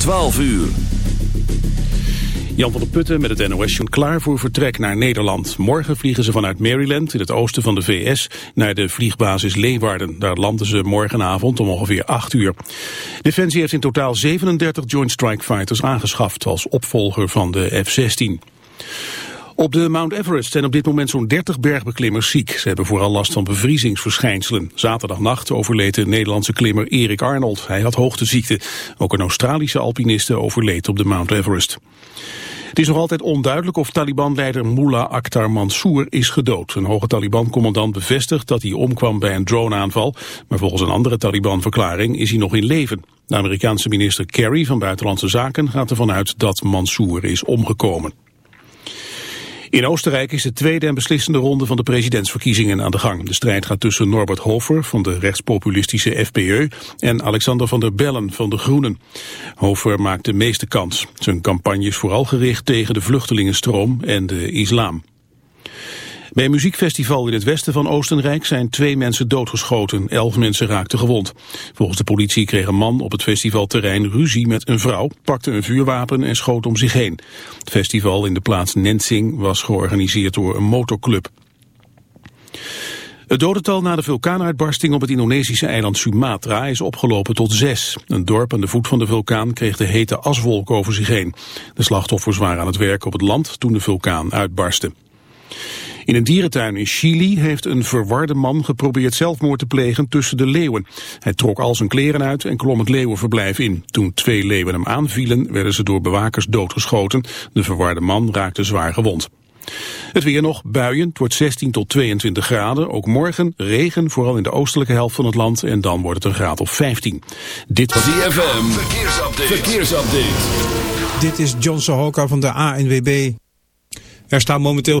12 uur. Jan van der Putten met het NOS klaar voor vertrek naar Nederland. Morgen vliegen ze vanuit Maryland in het oosten van de VS naar de vliegbasis Leeuwarden. Daar landen ze morgenavond om ongeveer 8 uur. Defensie heeft in totaal 37 Joint Strike Fighters aangeschaft als opvolger van de F-16. Op de Mount Everest zijn op dit moment zo'n 30 bergbeklimmers ziek. Ze hebben vooral last van bevriezingsverschijnselen. Zaterdagnacht overleed de Nederlandse klimmer Erik Arnold. Hij had hoogteziekte. Ook een Australische alpiniste overleed op de Mount Everest. Het is nog altijd onduidelijk of Taliban-leider Mullah Akhtar Mansour is gedood. Een hoge Taliban-commandant bevestigt dat hij omkwam bij een droneaanval, maar volgens een andere Taliban-verklaring is hij nog in leven. De Amerikaanse minister Kerry van Buitenlandse Zaken gaat ervan uit dat Mansour is omgekomen. In Oostenrijk is de tweede en beslissende ronde van de presidentsverkiezingen aan de gang. De strijd gaat tussen Norbert Hofer van de rechtspopulistische FPE en Alexander van der Bellen van de Groenen. Hofer maakt de meeste kans. Zijn campagne is vooral gericht tegen de vluchtelingenstroom en de islam. Bij een muziekfestival in het westen van Oostenrijk zijn twee mensen doodgeschoten. Elf mensen raakten gewond. Volgens de politie kreeg een man op het festivalterrein ruzie met een vrouw, pakte een vuurwapen en schoot om zich heen. Het festival in de plaats Nensing was georganiseerd door een motorclub. Het dodental na de vulkaanuitbarsting op het Indonesische eiland Sumatra is opgelopen tot zes. Een dorp aan de voet van de vulkaan kreeg de hete aswolk over zich heen. De slachtoffers waren aan het werk op het land toen de vulkaan uitbarstte. In een dierentuin in Chili heeft een verwarde man geprobeerd zelfmoord te plegen tussen de leeuwen. Hij trok al zijn kleren uit en klom het leeuwenverblijf in. Toen twee leeuwen hem aanvielen, werden ze door bewakers doodgeschoten. De verwarde man raakte zwaar gewond. Het weer nog, buien, het wordt 16 tot 22 graden. Ook morgen regen, vooral in de oostelijke helft van het land. En dan wordt het een graad of 15. Dit was DFM, verkeersupdate. verkeersupdate. Dit is John Sohoka van de ANWB. Er staan momenteel...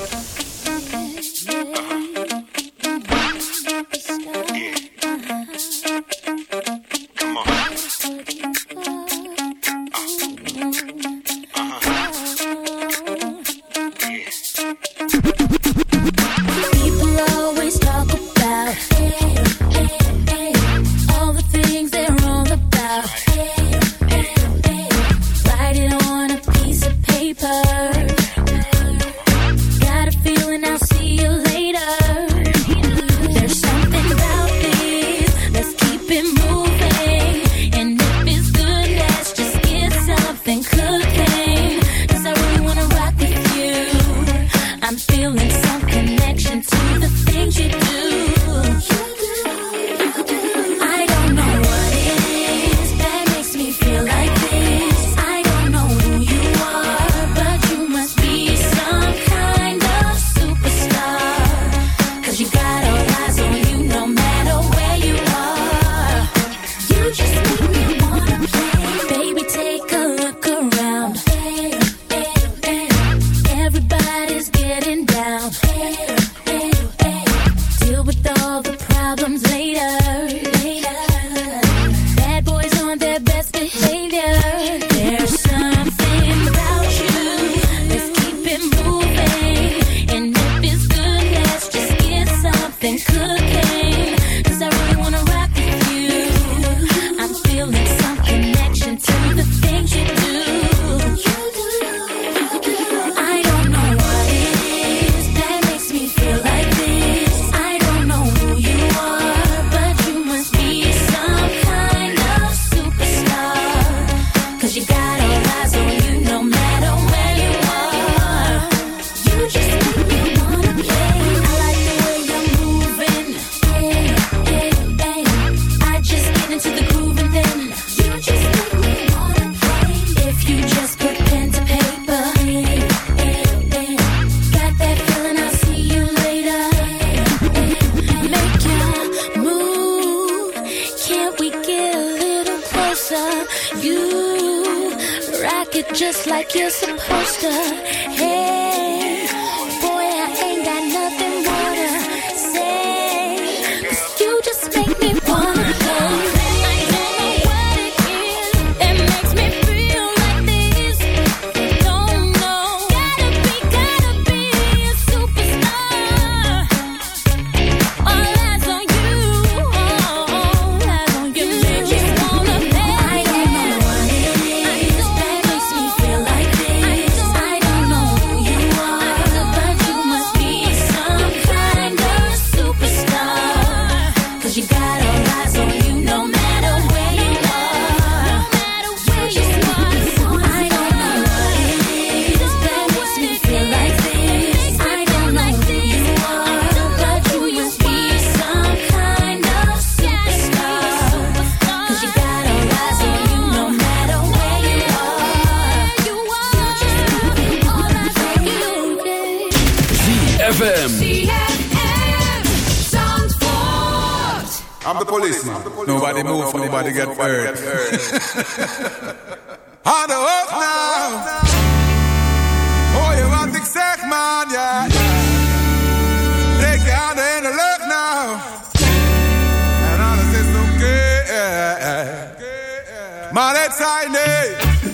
Maar het zijn nee.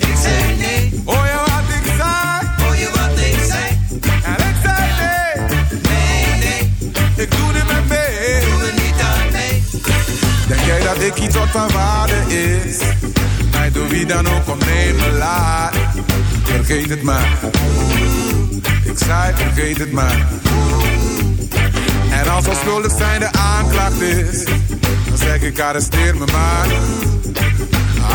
Ik zei nee. Oh, Hoor je wat ik zei? Oh, Hoor je wat ik zei? En ik zei nee. Nee, nee. Ik doe niet meer mee. Doe er niet aan mee. Denk jij dat ik iets wat van waarde is? Mij door wie dan ook opnemen laat. Vergeet het maar. Ik zei vergeet het maar. En als we schuldig zijn de aanklacht is. Dan zeg ik arresteer me maar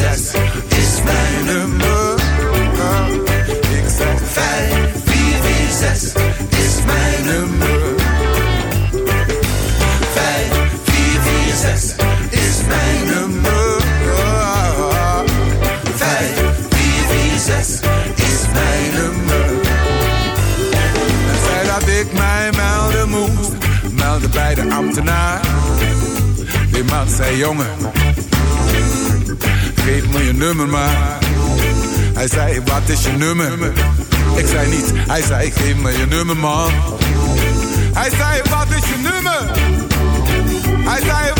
zes is mijn nummer. Ik zeg vijf, vier, vier, zes is mijn nummer. Vijf, vier, vier, zes is mijn nummer. Vijf, vier, vier, zes is mijn nummer. Men zei dat ik mij melden moest, melden bij de ambtenaar. Die man zei jongen geef me je nummer maar. Hij zei, wat is je nummer? Ik zei niet, hij zei, geef me je nummer man. Hij zei, wat is je nummer? Hij zei,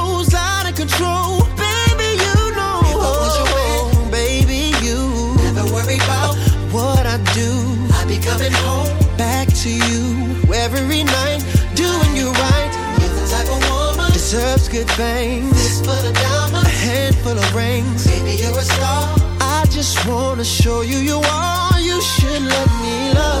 to you every night, doing you right. You're the type of woman deserves good things. This for the diamonds, a handful of rings. Baby, you're a star. I just wanna show you you are. You should let me love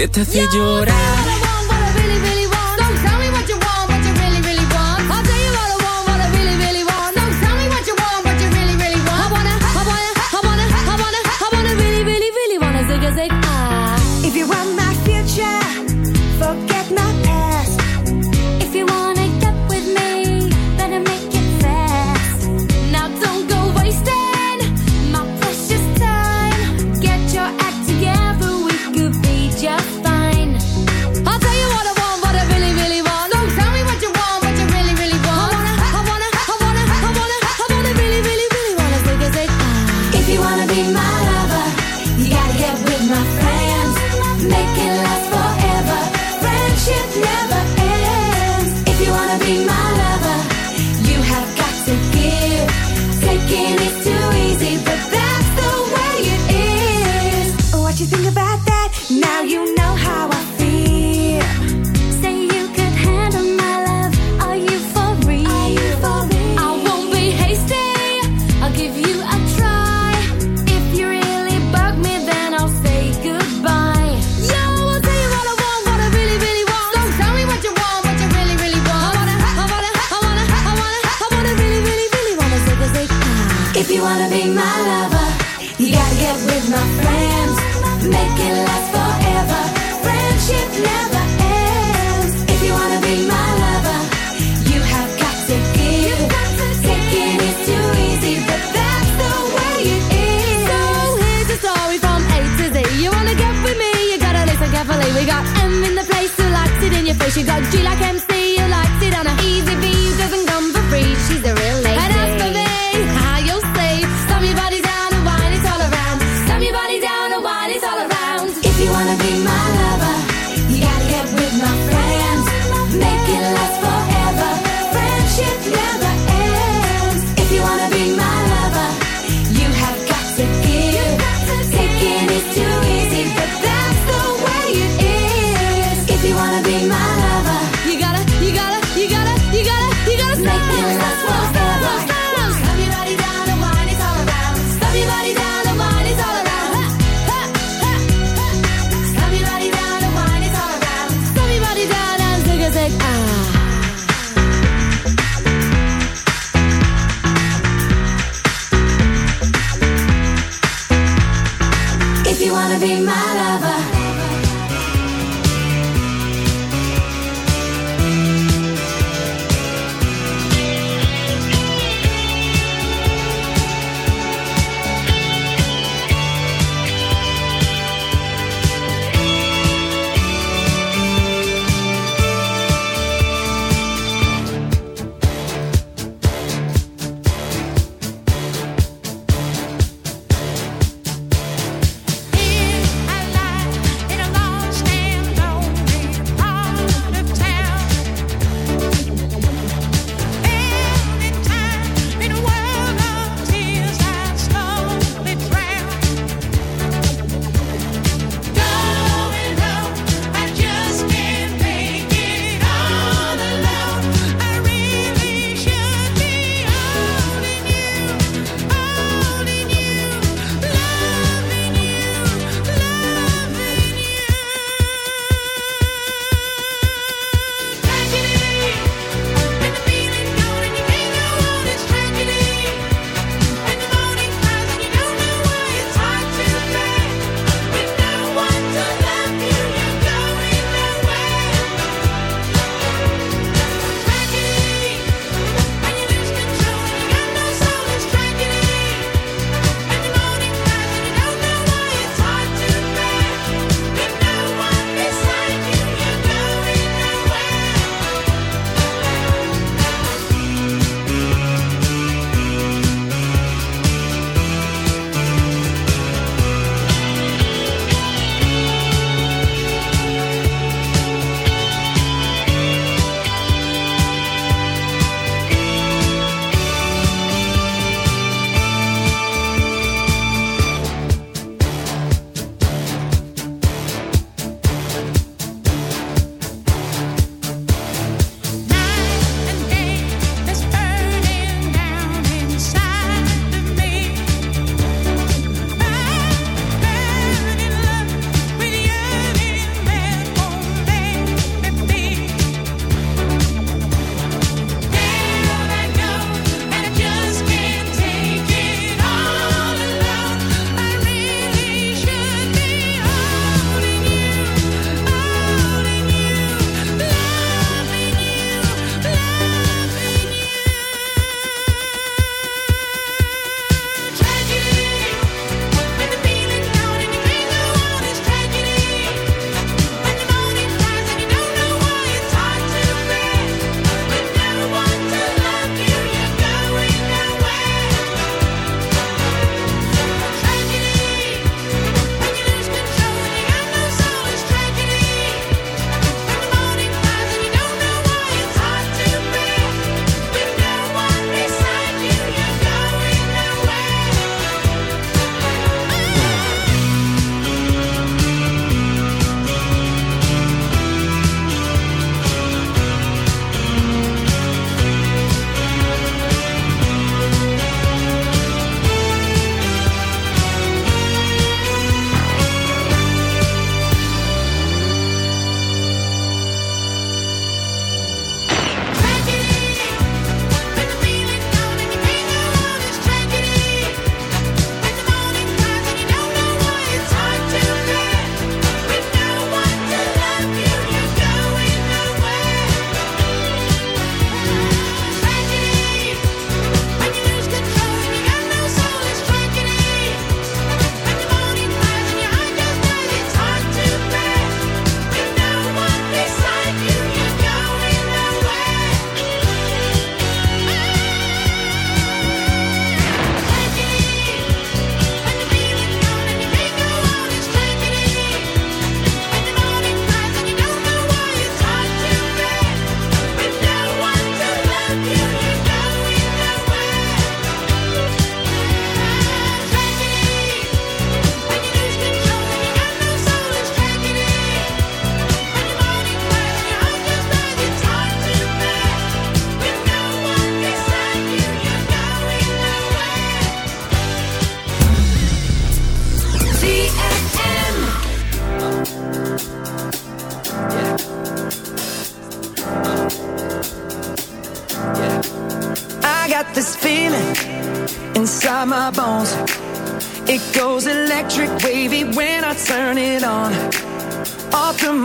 que te hace llorar.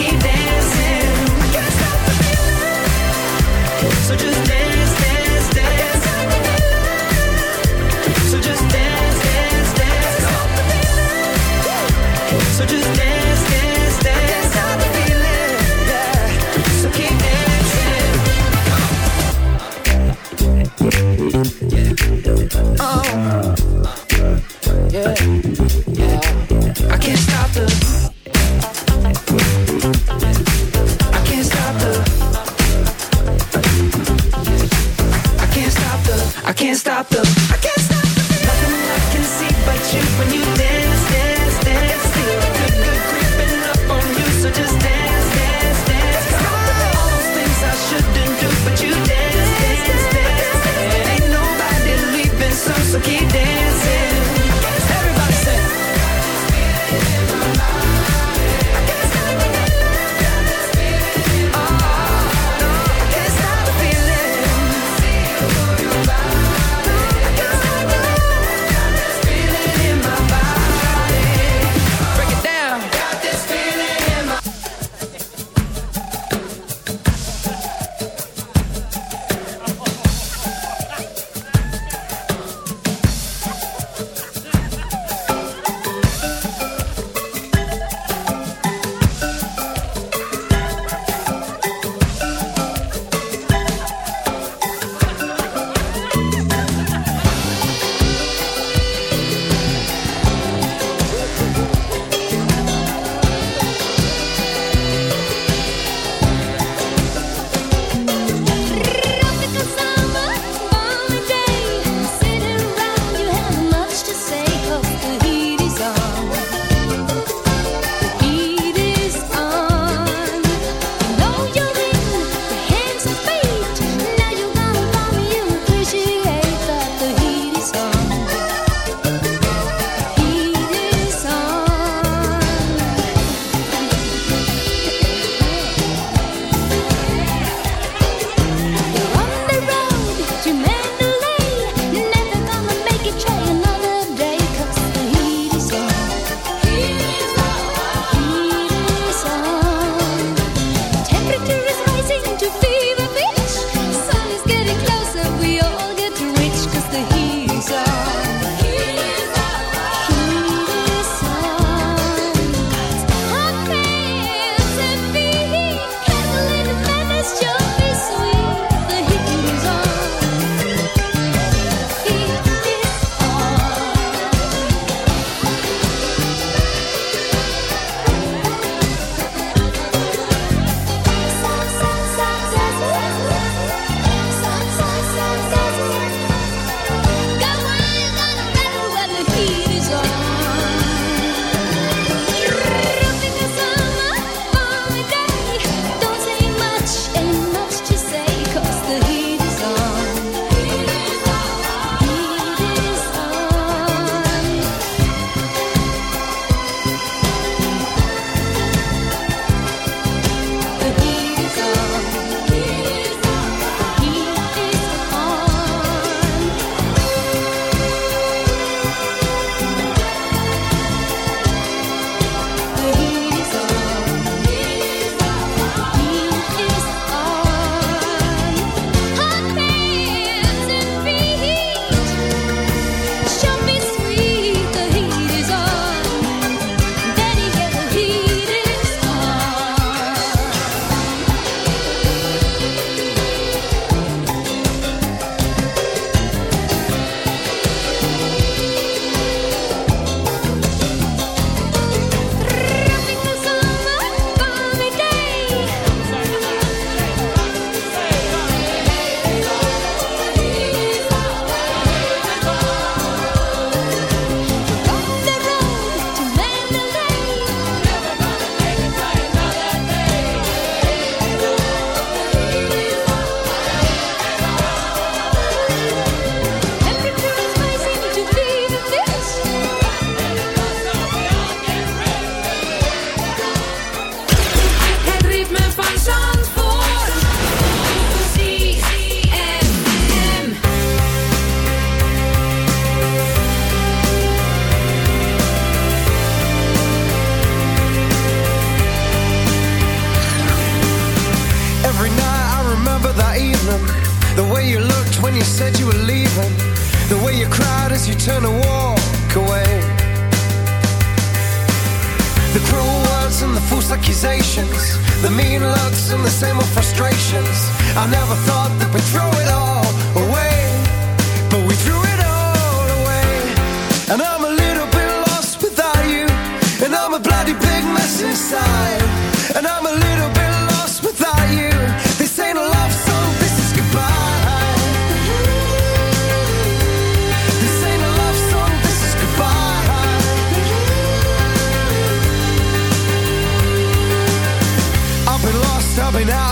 keep it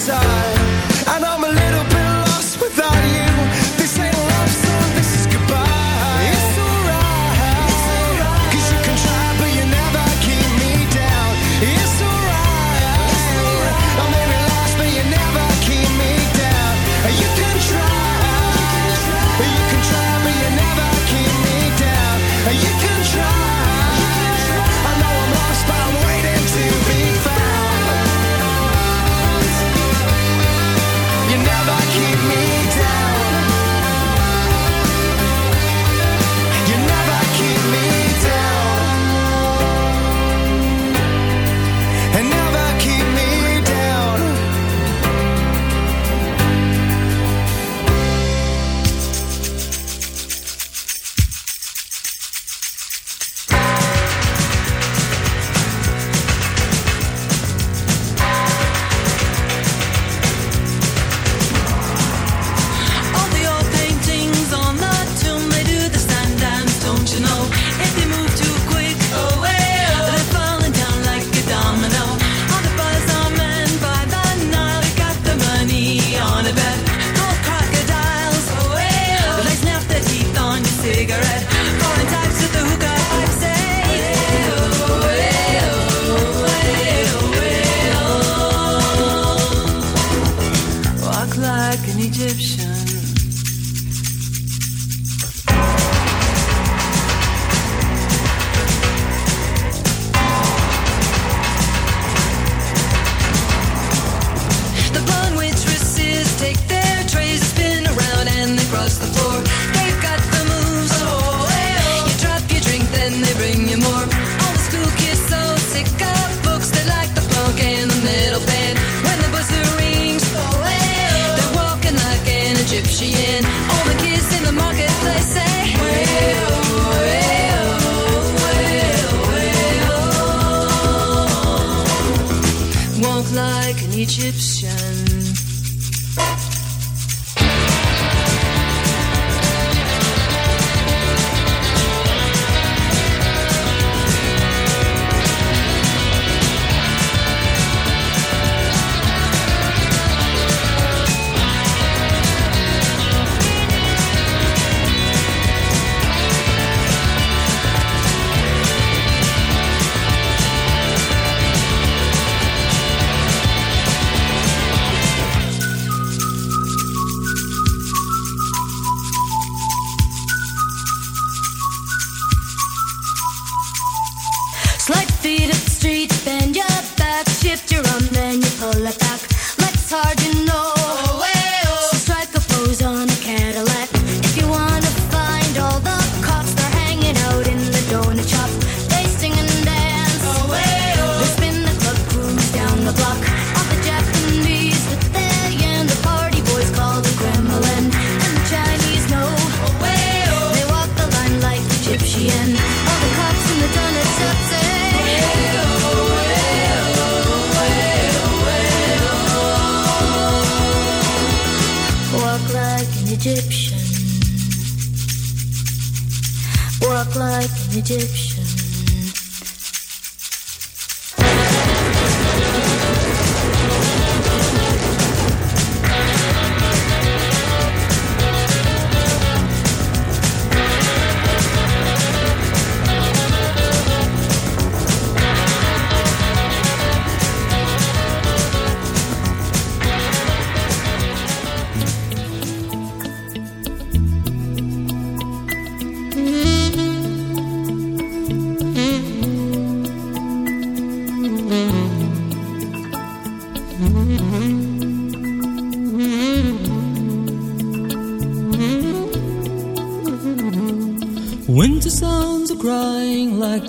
side.